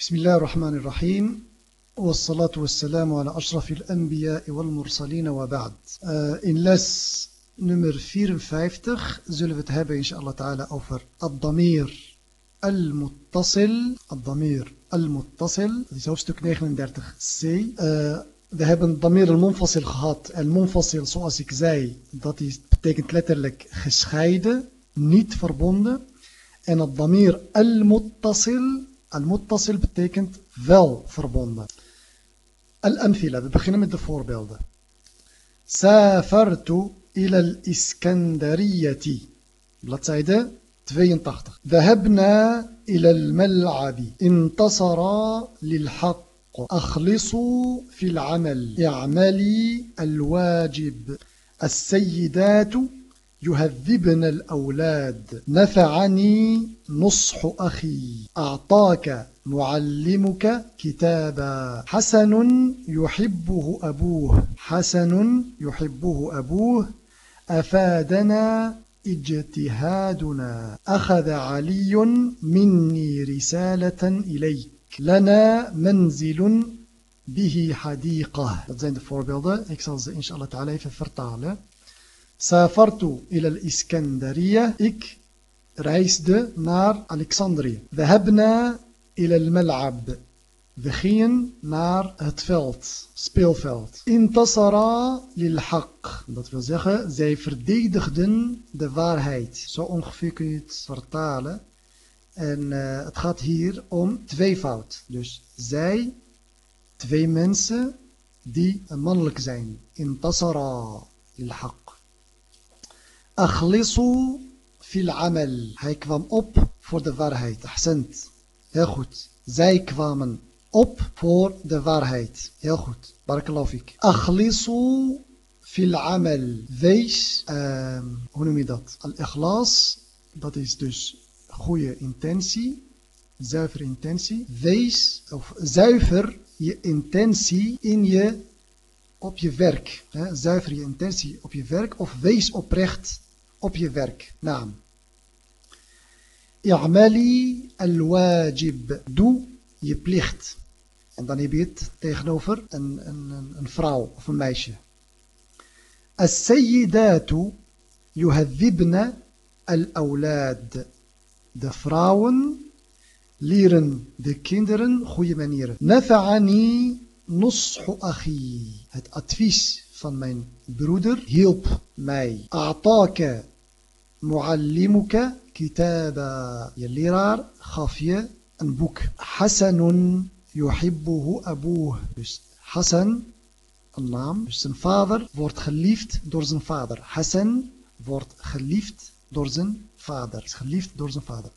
بسم الله الرحمن الرحيم. والصلاة والسلام على أشرف الأنبياء والمرسلين وبعد. إن لس نمر 54 زلفت هابا إن شاء الله تعالى أوفر الضمير المتصل الضمير المتصل دي سوفستوك 39 سي ذهب الضمير المنفصل خهات المنفصل سواسك زي ذاتي بتكنت لترلك خشخايدة نيت فربوند en het damir al-muttasil betekent wel verbonden. Al-amthila, we beginnen met de voorbeelden. Safartu ila al-iskandariyati. Bladzijde 82. ذهبنا إلى الملعب انتصرا للحق أخلصوا في العمل اعملي الواجب السيدات يهذبن الأولاد. نفعني نصح أخي. أعطاك معلمك كتابا. حسن يحبه أبوه. حسن يحبه أبوه. أفادنا اجتهادنا. أخذ علي مني رسالة إليك. لنا منزل به حديقة. Dat zijn de voorbeelden. Safartu ila al-Iskandariya. Ik reisde naar Alexandrië. Ila al-Mal'ab. We gingen naar het veld, speelveld. Intasara lil haq. Dat wil zeggen, zij verdedigden de waarheid. Zo ongeveer kun je het vertalen. En uh, het gaat hier om tweevoud. Dus zij, twee mensen die mannelijk zijn. Intasara il-haq. Akhlisu fil amal. Hij kwam op voor de waarheid. Ahsend. Heel goed. Zij kwamen op voor de waarheid. Heel goed. Barakallahu fik. Akhlisu fil amal. Wees, uh, hoe noem je dat? Al-ikhlas. Dat is dus goede intentie, zuivere intentie. Wees of zuiver je intentie in je, op je werk. Hè? Zuiver je intentie op je werk of wees oprecht op je werk. Naam. I'mali al-wajib. Doe je plicht. En dan heb je het tegenover een, een, een vrouw of een meisje. As-sayyidatu yuhadhibna al-awlad. De vrouwen leren de kinderen goede manieren. Nafa'ani nushu akhi. Het advies van mijn broeder hielp mij. A'taka muallimuka kitaba. Je leraar gaf je een boek. Hassanun yuhibbuhu abuh. Dus Hassan, een naam. Dus zijn vader wordt geliefd door zijn vader. Hassan wordt geliefd door zijn vader. Is geliefd door zijn vader.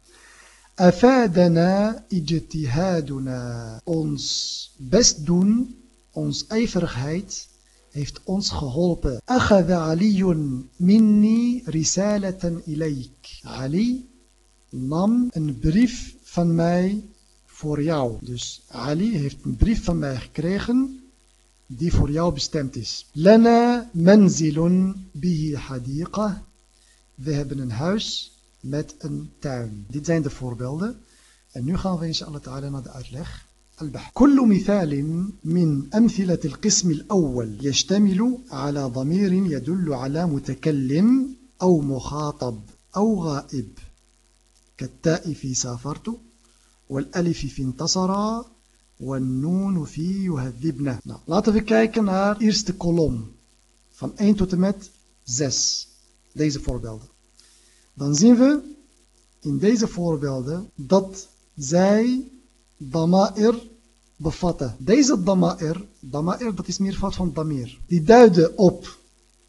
Afadana ijtihaduna. Ons best doen, ons ijverigheid heeft ons geholpen. Aliyun minni risalatan. Ali nam een brief van mij voor jou. Dus Ali heeft een brief van mij gekregen die voor jou bestemd is. Lana manzilun bihi hadiqa. We hebben een huis met een tuin. Dit zijn de voorbeelden. En nu gaan we inshallah ta'ala naar de uitleg. البحث. كل مثال من أمثلة القسم الأول يشتمل على ضمير يدل على متكلم أو مخاطب أو غائب. كالتاء في سافرت والألف في انتصر والنون في يهذبنا nou, laten we kijken naar de eerste kolom van 1 tot en met 6 deze voorbeelden dan zien we in deze bevatten. Deze dama'ir, dama'ir dat is meervoud van damir, die duiden op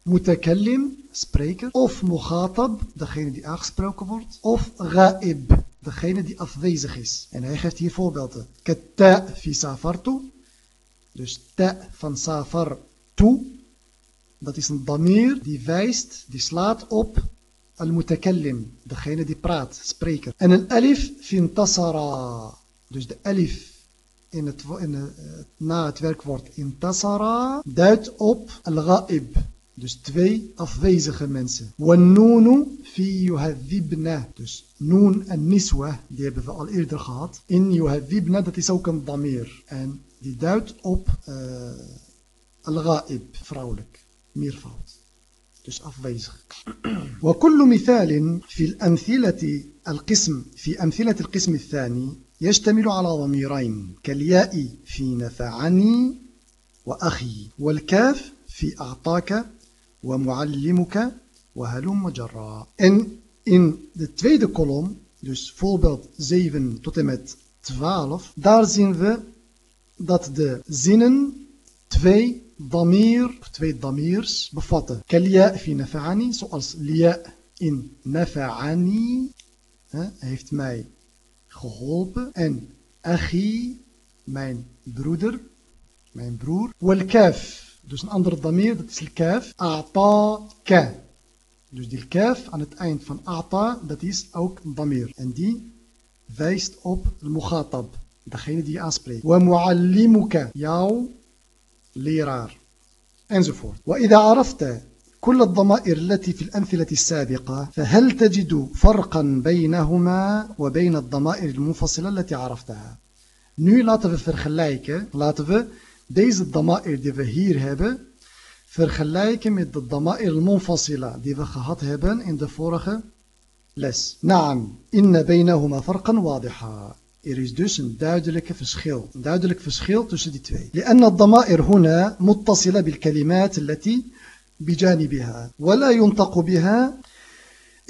mutakallim, spreker, of mughatab, degene die aangesproken wordt, of ghaib, degene die afwezig is. En hij geeft hier voorbeelden. Katta fi safartu, dus ta van safar toe, dat is een damir die wijst, die slaat op al-mutakallim, degene die praat, spreker. En een alif fintasara, dus de alif in het, in het, na het werkwoord intasara duidt op al-ghaib, Dus twee afwezige mensen. Wannunu fi yuhadhibna. Dus noon en niswa, die hebben we al eerder gehad. In yuhadhibna, dat is ook een damir. En die duidt op uh, al-ghaib, vrouwelijk, meervoud. Dus afwezig. وكل مثال في الأمثلة القسم في أمثلة القسم الثاني يشتمل على ضميرين كالياء في نفعني وأخي والكاف في أعطاك ومعلمك وهلم جرا En in de tweede kolom, dus voorbeeld 7 tot en met 12, daar zien we dat de zinnen twee damir, twee damirs bevatten. Kalia fi nafa'ani, zoals lia in nafa'ani, heeft mij geholpen. En achi, mijn broeder, mijn broer. Wal dus een andere damir, dat is el kaf. Ata. Dus die kaf aan het eind van ata, dat is ook een damir. En die wijst op de مخاطب, degene die je aanspreekt. ومعلمك, jouw leraar. Enzovoort. وإذا كل الضمائر التي في الأمثلة السابقة فهل تجد فرقا بينهما وبين الضمائر المنفصلة التي عرفتها؟ nou laten we vergelijken laten we deze الضمائر die we hier hebben vergelijken met الضمائر المنفصلة die we gehad hebben in de vorige لس. نعم. إن بينهما فرقا واضحا. Er is dus een duidelijke verschil. Een duidelijk verschil tussen die twee. لأن الضمائر هنا متصلة بالكلمات التي بجانبها ولا ينطق بها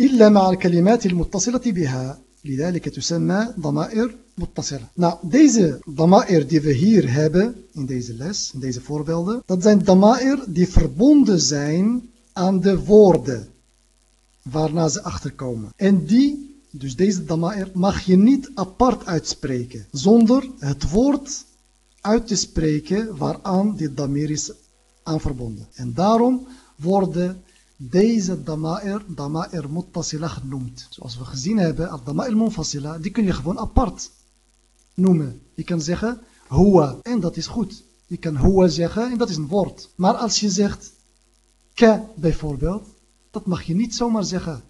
إلا مع الكلمات المتصلة بها لذلك تسمى ضمائر متصلة Nou, deze ضمائر die we hier hebben in deze les, in deze voorbeelden, dat zijn ضمائر die verbonden zijn aan de woorden waarna ze achterkomen. En die Dus deze dama'ir mag je niet apart uitspreken, zonder het woord uit te spreken waaraan dit damir is aan verbonden. En daarom worden deze dama'ir, dama'ir muttasila genoemd. Zoals we gezien hebben, al dama'ir munfasila, die kun je gewoon apart noemen. Je kan zeggen huwa, en dat is goed. Je kan huwa zeggen, en dat is een woord. Maar als je zegt ka bijvoorbeeld, dat mag je niet zomaar zeggen,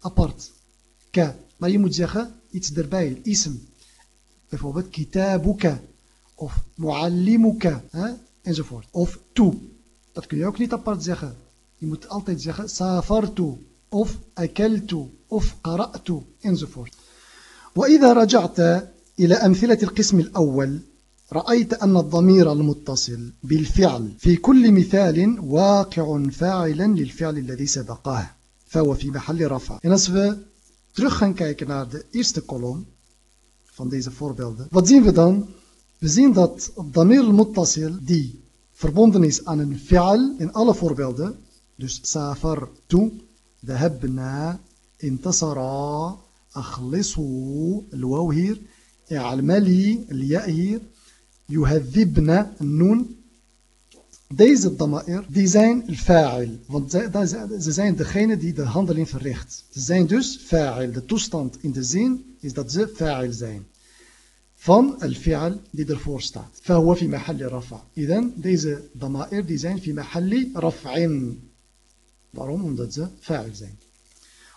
apart. Ka. Maar je moet zeggen iets erbij, ism. Bijvoorbeeld kitabuka of muallimuka enzovoort. Of tu. Dat kun je ook niet apart zeggen. Je moet altijd zeggen safartu of akeltu of qara'tu enzovoort. وإذا رجعت إلى أمثلة القسم الأول رأيت أن الضمير المتصل بالفعل في كل مثال واقع فاعلا للفعل الذي سبقه فهو في محل رفع. En als we terug gaan kijken naar de eerste kolom van deze voorbeelden, wat zien we dan? We zien dat damir al-muttasil die verbonden is aan een fi'al in alle voorbeelden, dus safar tu, dhahabna, intasara, akhlisu, al-waw hier, i'almali, al-ya yuhadhibna, noon, Deze dama'ir, die zijn fa'il. Want ze zijn degene die de handeling verricht. Ze zijn dus fa'il. De toestand in de zin is dat ze fa'il zijn. Van al-fi'al die ervoor staat. فهو في محل رفع. إذن deze die zijn في محل رفع. Waarom? Omdat fa'il zijn.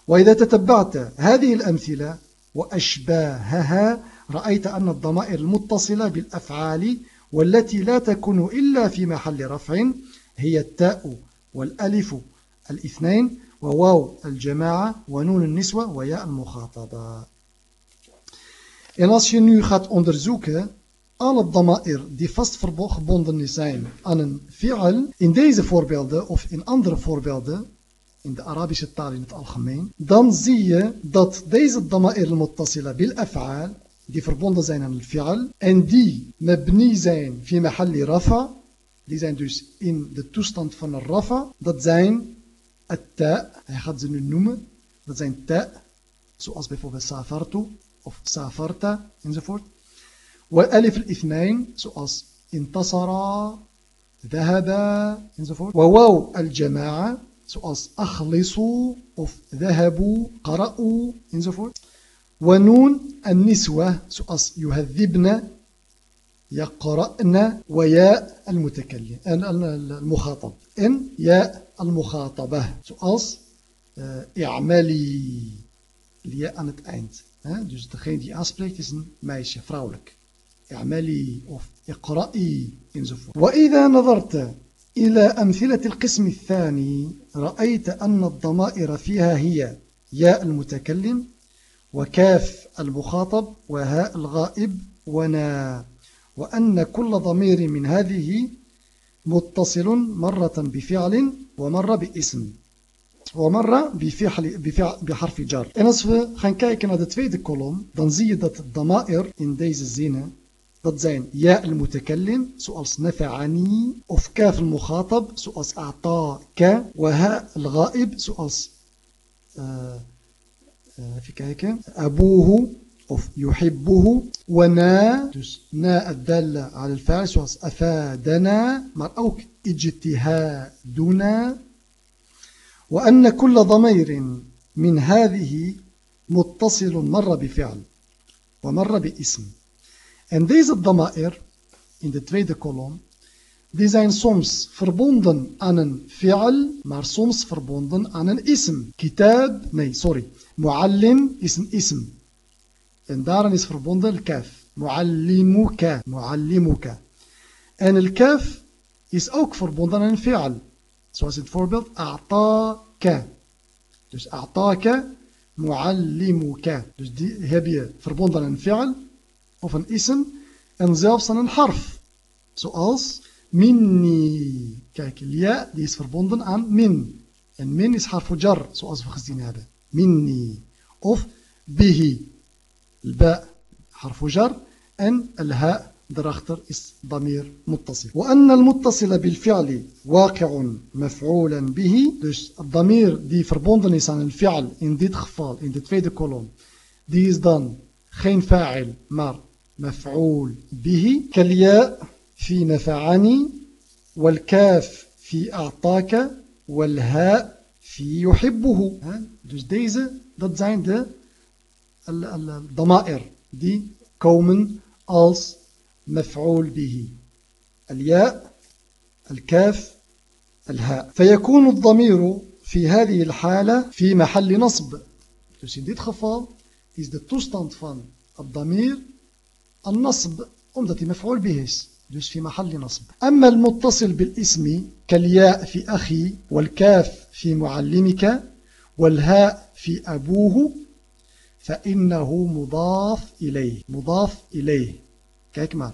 وإذا تتبعت هذه الأمثلة وأشباهها رأيت أن الضمائر المتصلة بالأفعال والتي لا تكون إلا في محل رفع هي التاء والألف الاثنين وواو الجماعة ونون النسوة وياء المخاطبة En als je nu gaat onderzoeken alle dama'ir die vast verbonden zijn aan een fi'al, in deze voorbeelden of in andere voorbeelden, in de Arabische taal in het algemeen, dan zie je dat deze dama'ir al-muttasila bil af'al die verbonden zijn aan al-fi'al en die mabni zijn fi mahalli rafa, die zijn dus in de toestand van een rafa, dat zijn at-ta, hij gaat ze nu noemen, dat zijn ta, zoals bijvoorbeeld safartu of safarta enzovoort. والألف الاثنين. Zoals انتصر ذهب. Enzovoort. وواو الجماعة. Zoals أخلصوا of ذهبوا قرأوا. Enzovoort. ونون النسوة. Zoals يهذبن يقرأن. وياء المتكلم المخاطب. إن ياء المخاطبة. Zoals آه، اعملي. الياء ان الاند hè? dus degene die aanspreekt is een meisje, vrouwelijk. اعملي of enzovoort. وإذا نظرت إلى أمثلة القسم الثاني رأيت أن الضمائر فيها هي ياء المتكلم وكاف المخاطب وهاء الغائب ونا وأن كل ضمير من هذه متصل مرة بفعل ومرة باسم ومرة بحرف جار En als we gaan kijken naar de tweede kolom, dan zie je dat de in deze zinnen, dat zijn ja al-mutakallim, zoals nafa'ani, of kaf al-mukhatab, zoals a'ta'ka, wa ha al-ghaib, zoals, uh, uh, even kijken, abuhu, of yuhibbuhu wa na dus na الدالة على الفعل zoals أفادنا maar ook اجتهادنا وأن كل ضمير من هذه متصل مر بفعل ومر باسم en deze ضمائر in de tweede kolom die zijn soms verbonden aan een fi'al, maar soms verbonden aan een ism. Kitab, nee, sorry. Muallim is een ism. En daarin is verbonden kaf. Muallimuka. Muallimuka. En el kaf is ook verbonden aan een fi'al. Zoals het voorbeeld a'taka. Dus a'taka muallimuka. Dus die heb je verbonden aan een fi'al of een ism en zelfs aan een harf. Zoals minni. Kijk, ja die is verbonden aan min. En min is harfu jar, zoals we gezien hebben. Minni. Of bihi. الباء حرف جر أن الهاء دراختر is ضمير متصل. وأن المتصل بالفعل واقع مفعولا به dus الضمير is aan een fi'al in dit geval in de tweede kolom die is dan geen fa'il maar مفعول به كالياء في نفعني والكاف في أعطاك والهاء في يحبه dus deze dat zijn de الضمائر دي كومن als مفعول به. الياء الكاف الهاء. فيكون الضمير في هذه الحالة في محل نصب. Dus in dit is toestand van الضمير النصب. omdat hij مفعول به. dus في محل نصب. أما المتصل بالاسم كالياء في أخي والكاف في معلمك والهاء في أبوه فإنه مضاف إليه. مضاف إليه. Kijk maar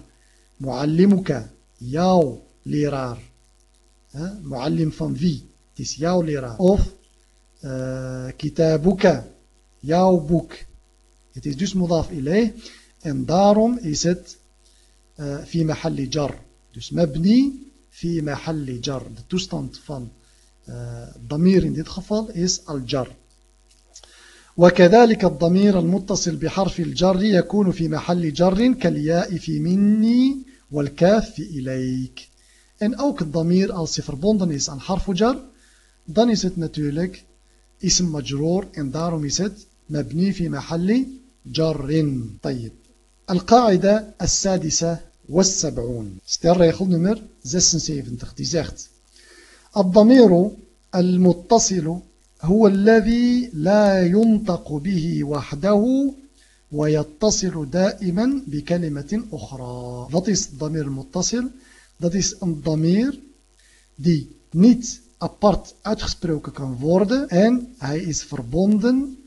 معلمك jouw leraar معلم van wie het is jouw leraar of uh, kitabuka jouw boek het is dus مضاف إليه en daarom is het uh, في محل جر dus مبني في محل جر de toestand van uh, ضمير in dit geval is الجار وكذلك الضمير المتصل بحرف الجر يكون في محل جر كالياء في مني والكاف في إليك. en ook الضمير als verbonden is aan حرف جر. dan is het natuurlijk. اسم مجرور en daarom is het مبني في محل جر. طيب. القاعدة السادسة والسبعون. dus de regel nummer zesenzeventig die zegt الضمير المتصل هو الذي لا ينطق به وحده ويتصل دائما بكلمة أخرى Wat is ضمير المتصل? Dat is een damir die niet apart uitgesproken kan worden en hij is verbonden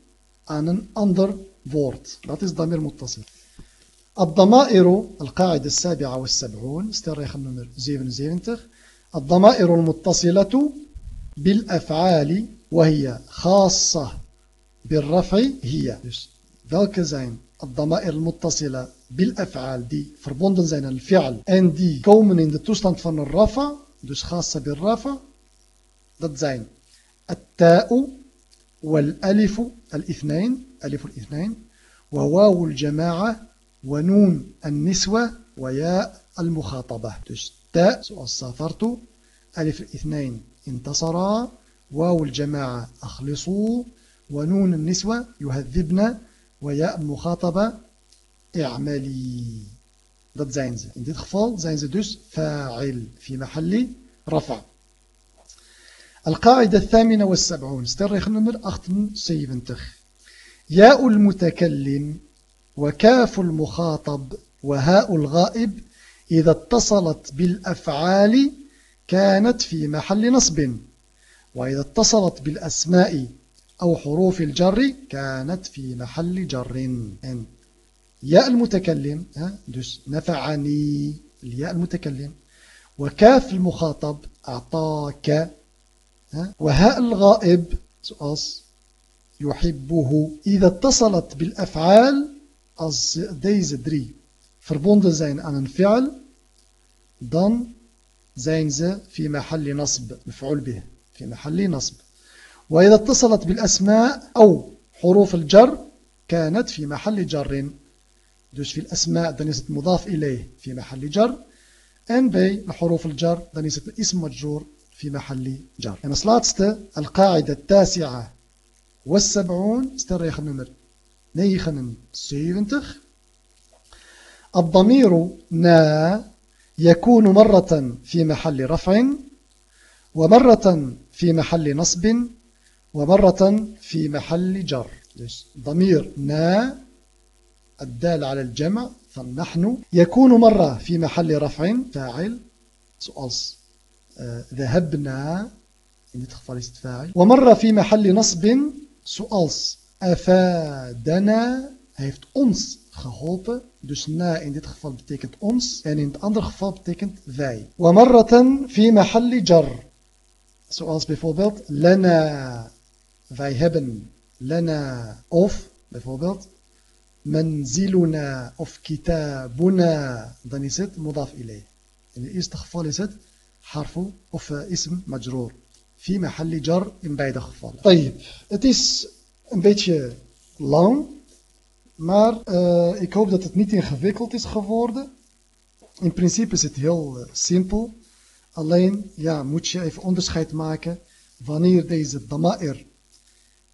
aan een ander woord. Dat is damir متصل. الضمائر القاعدة السابعة والسبعون استرخ النمر 77 الضمائر المتصلة بالأفعال وهي خاصة بالرفع هي welke zijn الضمائر المتصلة بالأفعال verbonden zijn aan الفعل. en die komen in de toestand van خاصة بالرفع. dat zijn التاء والألف الاثنين ألف الاثنين. وواو الجماعة ونون النسوة وياء المخاطبة. dus تاء zoals سافرت ألف الاثنين انتصرا. واو الجماعة أخلصوا ونون النسوة يهذبن وياء المخاطبة اعملي ze. In dit geval zijn ze dus fa'il. في محل رفع. القاعدة الثامنة والسبعون سترخ نمر 78 ياء المتكلم وكاف المخاطب وهاء الغائب إذا اتصلت بالأفعال كانت في محل نصب وإذا اتصلت بالأسماء أو حروف الجر كانت في محل جر. ياء المتكلم دس نفعني. الياء المتكلم. وكاف المخاطب أعطاك وهاء الغائب يحبه. إذا اتصلت بالأفعال als deze drie verbonden zijn aan een fi'al ze في محل نصب مفعول به. في محل نصب. وإذا اتصلت بالأسماء أو حروف الجر كانت في محل جر. dus في الأسماء dan مضاف إليه في محل جر. en bij حروف الجر dan اسم مجرور في محل جر. en als laatste القاعدة التاسعة. والسبعون stelregel nummer 79 الضمير نا يكون مرة في محل رفع. ومرة في محل نصب ومرة في محل جر. ضمير نا الدال على الجمع فنحن. يكون مرة في محل رفع فاعل. سؤال آه، ذهبنا. ومرة في محل نصب. سؤال أفادنا. heeft ons geholpen. Dus na in dit geval betekent أنس. En إن het andere geval betekent ومرة في محل جر. Zoals bijvoorbeeld lana. Wij hebben lana of bijvoorbeeld manziluna of kitabuna. Dan is het mudaf ilay. In het eerste geval is het harfu of ism majroor. Fi mahalli jar in beide gevallen. طيب. Het is een beetje lang. Maar uh, ik hoop dat het niet ingewikkeld is geworden. In principe is het heel uh, simpel. Alleen ja, moet je even onderscheid maken wanneer deze dama'ir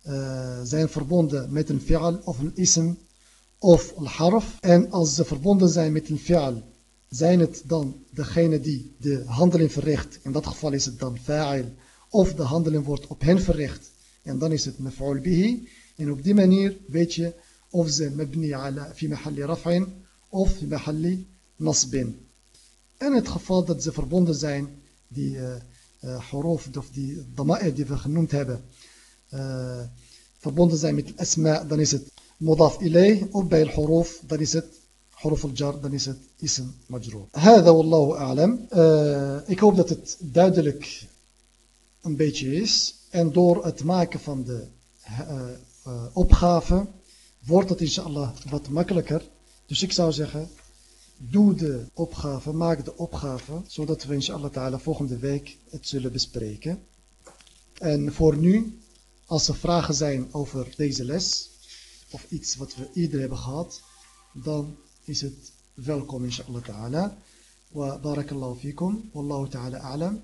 uh, zijn verbonden met een fi'al of een ism of een harf. En als ze verbonden zijn met een fi'al, zijn het dan degene die de handeling verricht. In dat geval is het dan fa'il. Of de handeling wordt op hen verricht. En dan is het maf'ul bihi. En op die manier weet je of ze mabni ala fi mahalli raf'in of fi mahalli nasbin. In het geval dat ze verbonden zijn, die uh, of die dama'ir die we genoemd hebben, eh, verbonden zijn met asma, dan is het modaf ilay. Of bij al horof, dan is het horof al-jar, dan is het ism majroor. Hada wallahu a'lam. Ik hoop dat het duidelijk een beetje is. En door het maken van de opgave wordt het inshallah wat makkelijker. Dus ik zou zeggen, doe de opgave, maak de opgave, zodat we inshallah ta'ala volgende week het zullen bespreken. En voor nu, als er vragen zijn over deze les, of iets wat we eerder hebben gehad, dan is het welkom inshallah ta'ala. وبارك الله فيكم والله تعالى أعلم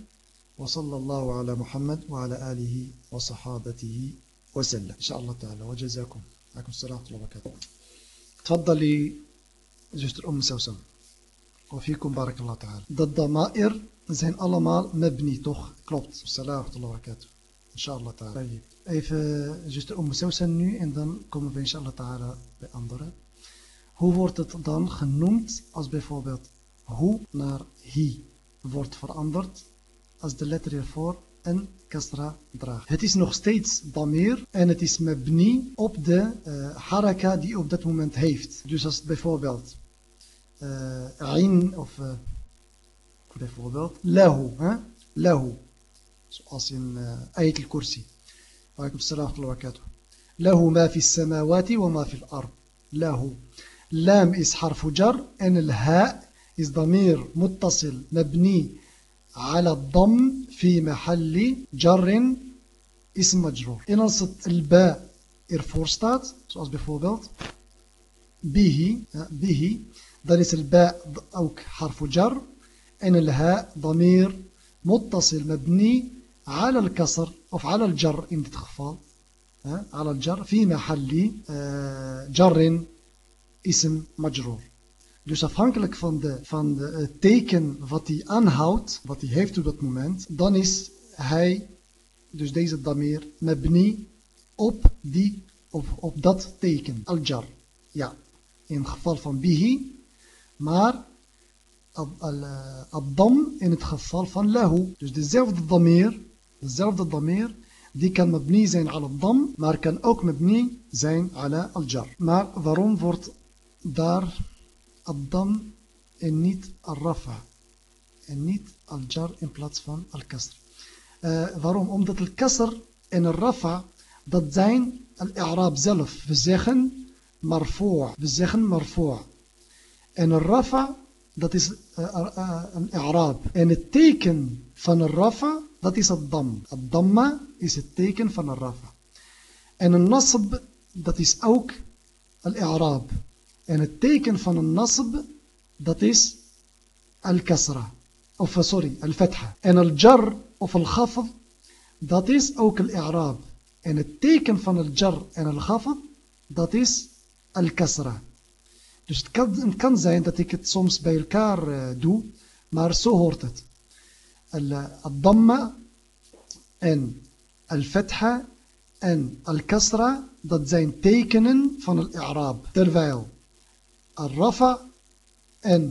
وصلى الله على محمد وعلى آله وصحابته وسلم إن شاء الله تعالى وجزاكم عليكم السلام ورحمة الله وبركاته تفضلي zuster Om Samsam. Of hier komt Barakallah ta'ala. Dat dama'ir zijn allemaal mebni, toch? Klopt. Salam wa barakatuh. Inshallah ta'ala. Even eh, zuster Om Samsam nu en dan komen we inshallah ta'ala bij anderen. Hoe wordt het dan genoemd als bijvoorbeeld hoe naar hi wordt veranderd als de letter hiervoor een kasra draagt. Het is nog steeds damir en het is mabni op de uh, haraka die op dat moment heeft. Dus als het bijvoorbeeld uh, in of uh, bijvoorbeeld lahu, hè? lahu, zoals in uh, ayat al-kursi. Alaikum salam wa barakatuh. له ما في السماوات وما في الأرض له لام is حرف جر en الهاء is ضمير متصل مبني على الضم في محل جر اسم مجرور. als het الباء ervoor staat, zoals bijvoorbeeld به, به dan الباء ook حرف جر en الهاء ضمير متصل مبني على الكسر of على الجر in dit على الجر في محل جر اسم مجرور. Dus afhankelijk van, de, van de, het teken wat hij aanhoudt, wat hij heeft op dat moment, dan is hij, dus deze damir, mabni op, die, op, op dat teken, al-jar. Ja, in het geval van bihi, maar al-dam in het geval van lahu. Dus dezelfde damir, dezelfde damir, die kan mabni zijn al dam, maar kan ook mabni zijn ala al-jar. Maar waarom wordt daar al-dam en niet al-rafa? En niet al-jar in plaats van al-kasr. Uh, waarom? Omdat al-kasr en al-rafa, dat zijn al-i'raab zelf. We zeggen marfu'. We zeggen marfu'. En al-rafa, dat is uh, uh, een i'raab. En het teken van al-rafa, dat is het dam. Het damma is het teken van al-rafa. En een nasb, dat is ook al-i'raab. En het teken van een nasb, dat is al-kasra. Of sorry, al-fatha. En al-jar of al-ghafd, dat is ook al-i'raab. En het teken van al-jar en al-ghafd, dat is al-kasra. Dus het kan, het kan, zijn dat ik het soms bij elkaar uh, doe, maar zo hoort het. Al-damma en al-fatha en al-kasra, dat zijn tekenen van al-i'raab. Terwijl al-rafa en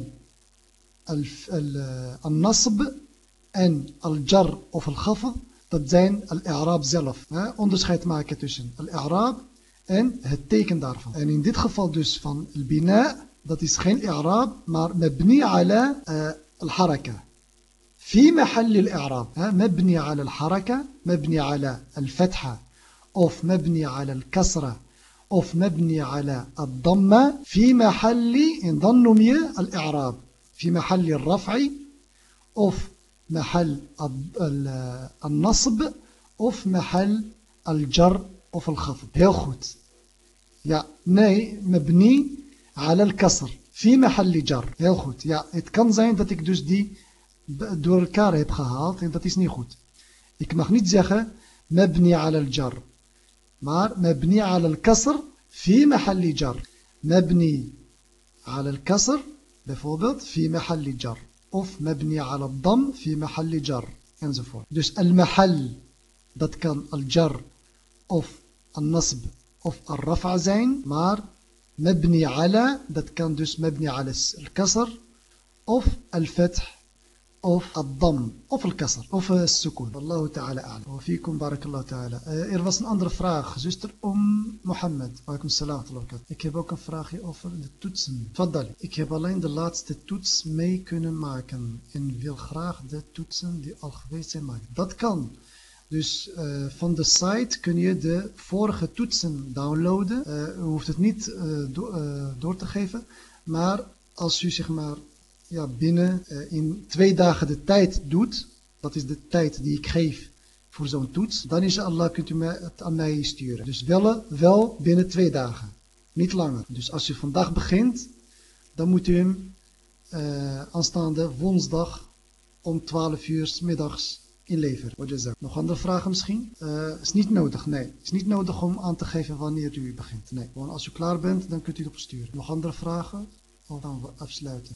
al-nasb en al-jar of al-ghafd, dat zijn al-i'raab zelf. Onderscheid maken tussen al-i'raab en het teken daarvan. En in dit geval dus van al-bina, dat is geen i'raab, maar mabni ala al-haraka. في محل الإعراب مبني على الحركة مبني على الفتحة أوف مبني على الكسرة أوف مبني على الضمة في محل انضنم الإعراب في محل الرفع أوف محل النصب أوف محل الجر أوف الخفض heel goed ja nee مبني على الكسر في محل جر heel goed ja het kan zijn dat ik dus die door elkaar heb gehaald en dat is niet goed. Ik mag niet zeggen mabni ala al-jar. Maar mabni ala al-kasr fi mahalli jar. Mabni ala al-kasr bijvoorbeeld fi mahalli jar. Of mabni ala al-dam fi mahalli jar. Enzovoort. Dus al-mahal dat kan al-jar of al-nasb of al-rafa zijn. Maar mabni ala dat kan dus mabni ala al-kasr of al-fath of Adam of Al-Kasser. of eh, Al-Sukun. Wallahu ta'ala a'lam. Wa fikum barakallahu ta'ala. Eh, er was een andere vraag, zuster om Mohammed. Waalaikum salam Ik heb ook een vraagje over de toetsen. Fadali. Ik heb alleen de laatste toets mee kunnen maken en wil graag de toetsen die al geweest zijn maken. Dat kan. Dus eh, van de site kun je de vorige toetsen downloaden. Uh, u hoeft het niet door te geven. Maar als u zeg maar ja, binnen uh, in twee dagen de tijd doet, dat is de tijd die ik geef voor zo'n toets, dan is Allah kunt u het aan mij sturen. Dus wel, wel binnen twee dagen, niet langer. Dus als je vandaag begint, dan moet u hem uh, aanstaande woensdag om 12 uur middags inleveren. Nog andere vragen misschien? Uh, is niet nodig, nee. is niet nodig om aan te geven wanneer u begint. Nee, gewoon als u klaar bent, dan kunt u het opsturen. Nog andere vragen? Of gaan we afsluiten?